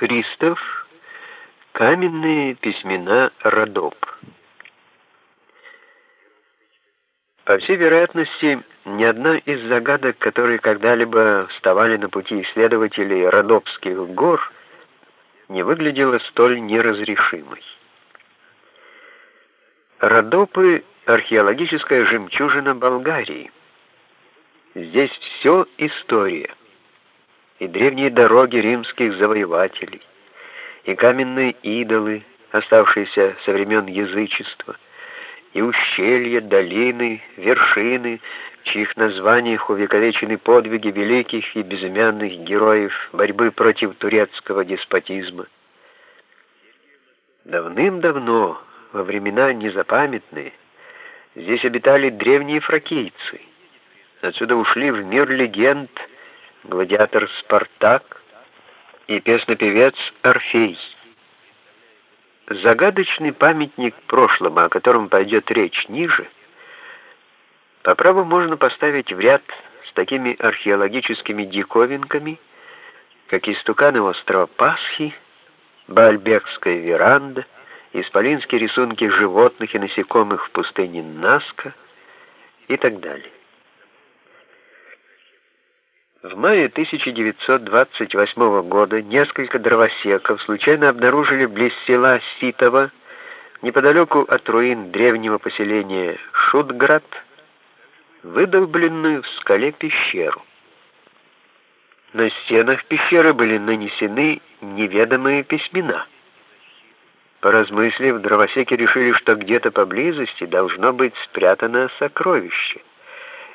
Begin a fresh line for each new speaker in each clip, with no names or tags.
Христов. Каменные письмена Родоп. По всей вероятности, ни одна из загадок, которые когда-либо вставали на пути исследователей Родопских гор, не выглядела столь неразрешимой. Родопы — археологическая жемчужина Болгарии. Здесь все история и древние дороги римских завоевателей, и каменные идолы, оставшиеся со времен язычества, и ущелья, долины, вершины, в чьих названиях увековечены подвиги великих и безымянных героев борьбы против турецкого деспотизма. Давным-давно, во времена незапамятные, здесь обитали древние фракийцы. Отсюда ушли в мир легенд гладиатор Спартак и песнопевец Орфей. Загадочный памятник прошлому, о котором пойдет речь ниже, по праву можно поставить в ряд с такими археологическими диковинками, как истуканы острова Пасхи, Баальбекская веранда, исполинские рисунки животных и насекомых в пустыне Наска и так далее. В мае 1928 года несколько дровосеков случайно обнаружили близ села Ситово, неподалеку от руин древнего поселения Шутград, выдолбленную в скале пещеру. На стенах пещеры были нанесены неведомые письмена. Поразмыслив, дровосеки решили, что где-то поблизости должно быть спрятано сокровище,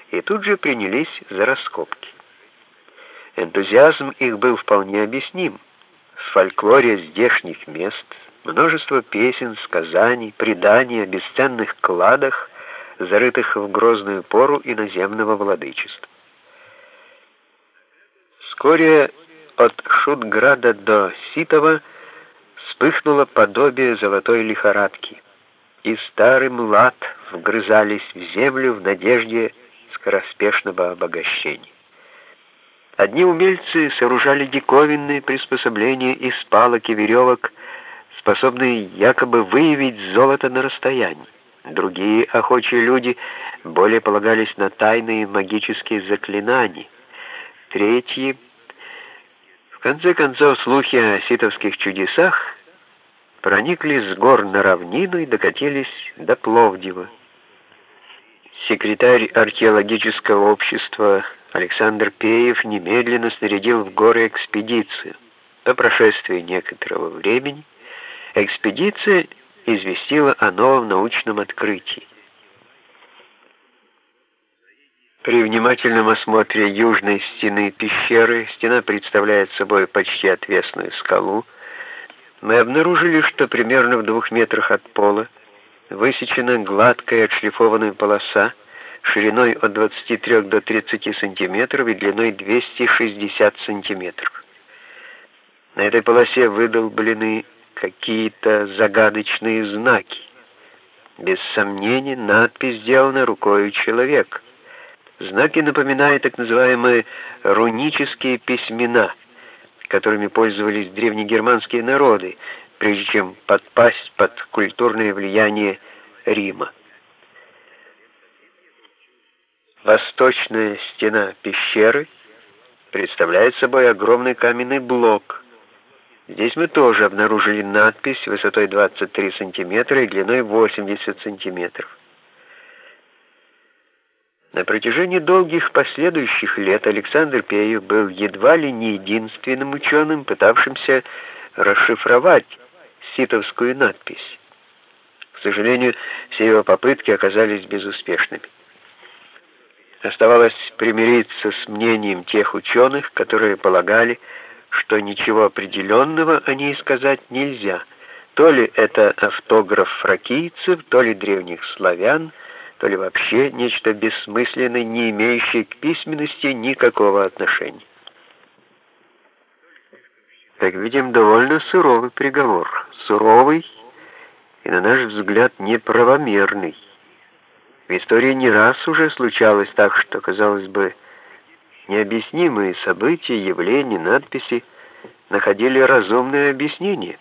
и тут же принялись за раскопки. Энтузиазм их был вполне объясним. В фольклоре здешних мест множество песен, сказаний, преданий о бесценных кладах, зарытых в грозную пору иноземного владычества. Вскоре от Шутграда до Ситова вспыхнуло подобие золотой лихорадки, и старый млад вгрызались в землю в надежде скороспешного обогащения. Одни умельцы сооружали диковинные приспособления из палок и веревок, способные якобы выявить золото на расстоянии. Другие охочие люди более полагались на тайные магические заклинания. Третьи... В конце концов, слухи о ситовских чудесах проникли с гор на равнину и докатились до Пловдива. Секретарь археологического общества Александр Пеев немедленно снарядил в горы экспедицию. По прошествии некоторого времени экспедиция известила о новом научном открытии. При внимательном осмотре южной стены пещеры, стена представляет собой почти отвесную скалу, мы обнаружили, что примерно в двух метрах от пола высечена гладкая отшлифованная полоса, шириной от 23 до 30 сантиметров и длиной 260 сантиметров. На этой полосе выдолблены какие-то загадочные знаки. Без сомнения, надпись сделана рукой человека. Знаки напоминают так называемые рунические письмена, которыми пользовались древнегерманские народы, прежде чем подпасть под культурное влияние Рима. Восточная стена пещеры представляет собой огромный каменный блок. Здесь мы тоже обнаружили надпись высотой 23 сантиметра и длиной 80 сантиметров. На протяжении долгих последующих лет Александр Пеев был едва ли не единственным ученым, пытавшимся расшифровать ситовскую надпись. К сожалению, все его попытки оказались безуспешными. Оставалось примириться с мнением тех ученых, которые полагали, что ничего определенного о ней сказать нельзя. То ли это автограф фракийцев, то ли древних славян, то ли вообще нечто бессмысленное, не имеющее к письменности никакого отношения. Как видим, довольно суровый приговор. Суровый и, на наш взгляд, неправомерный. В истории не раз уже случалось так, что, казалось бы, необъяснимые события, явления, надписи находили разумное объяснение.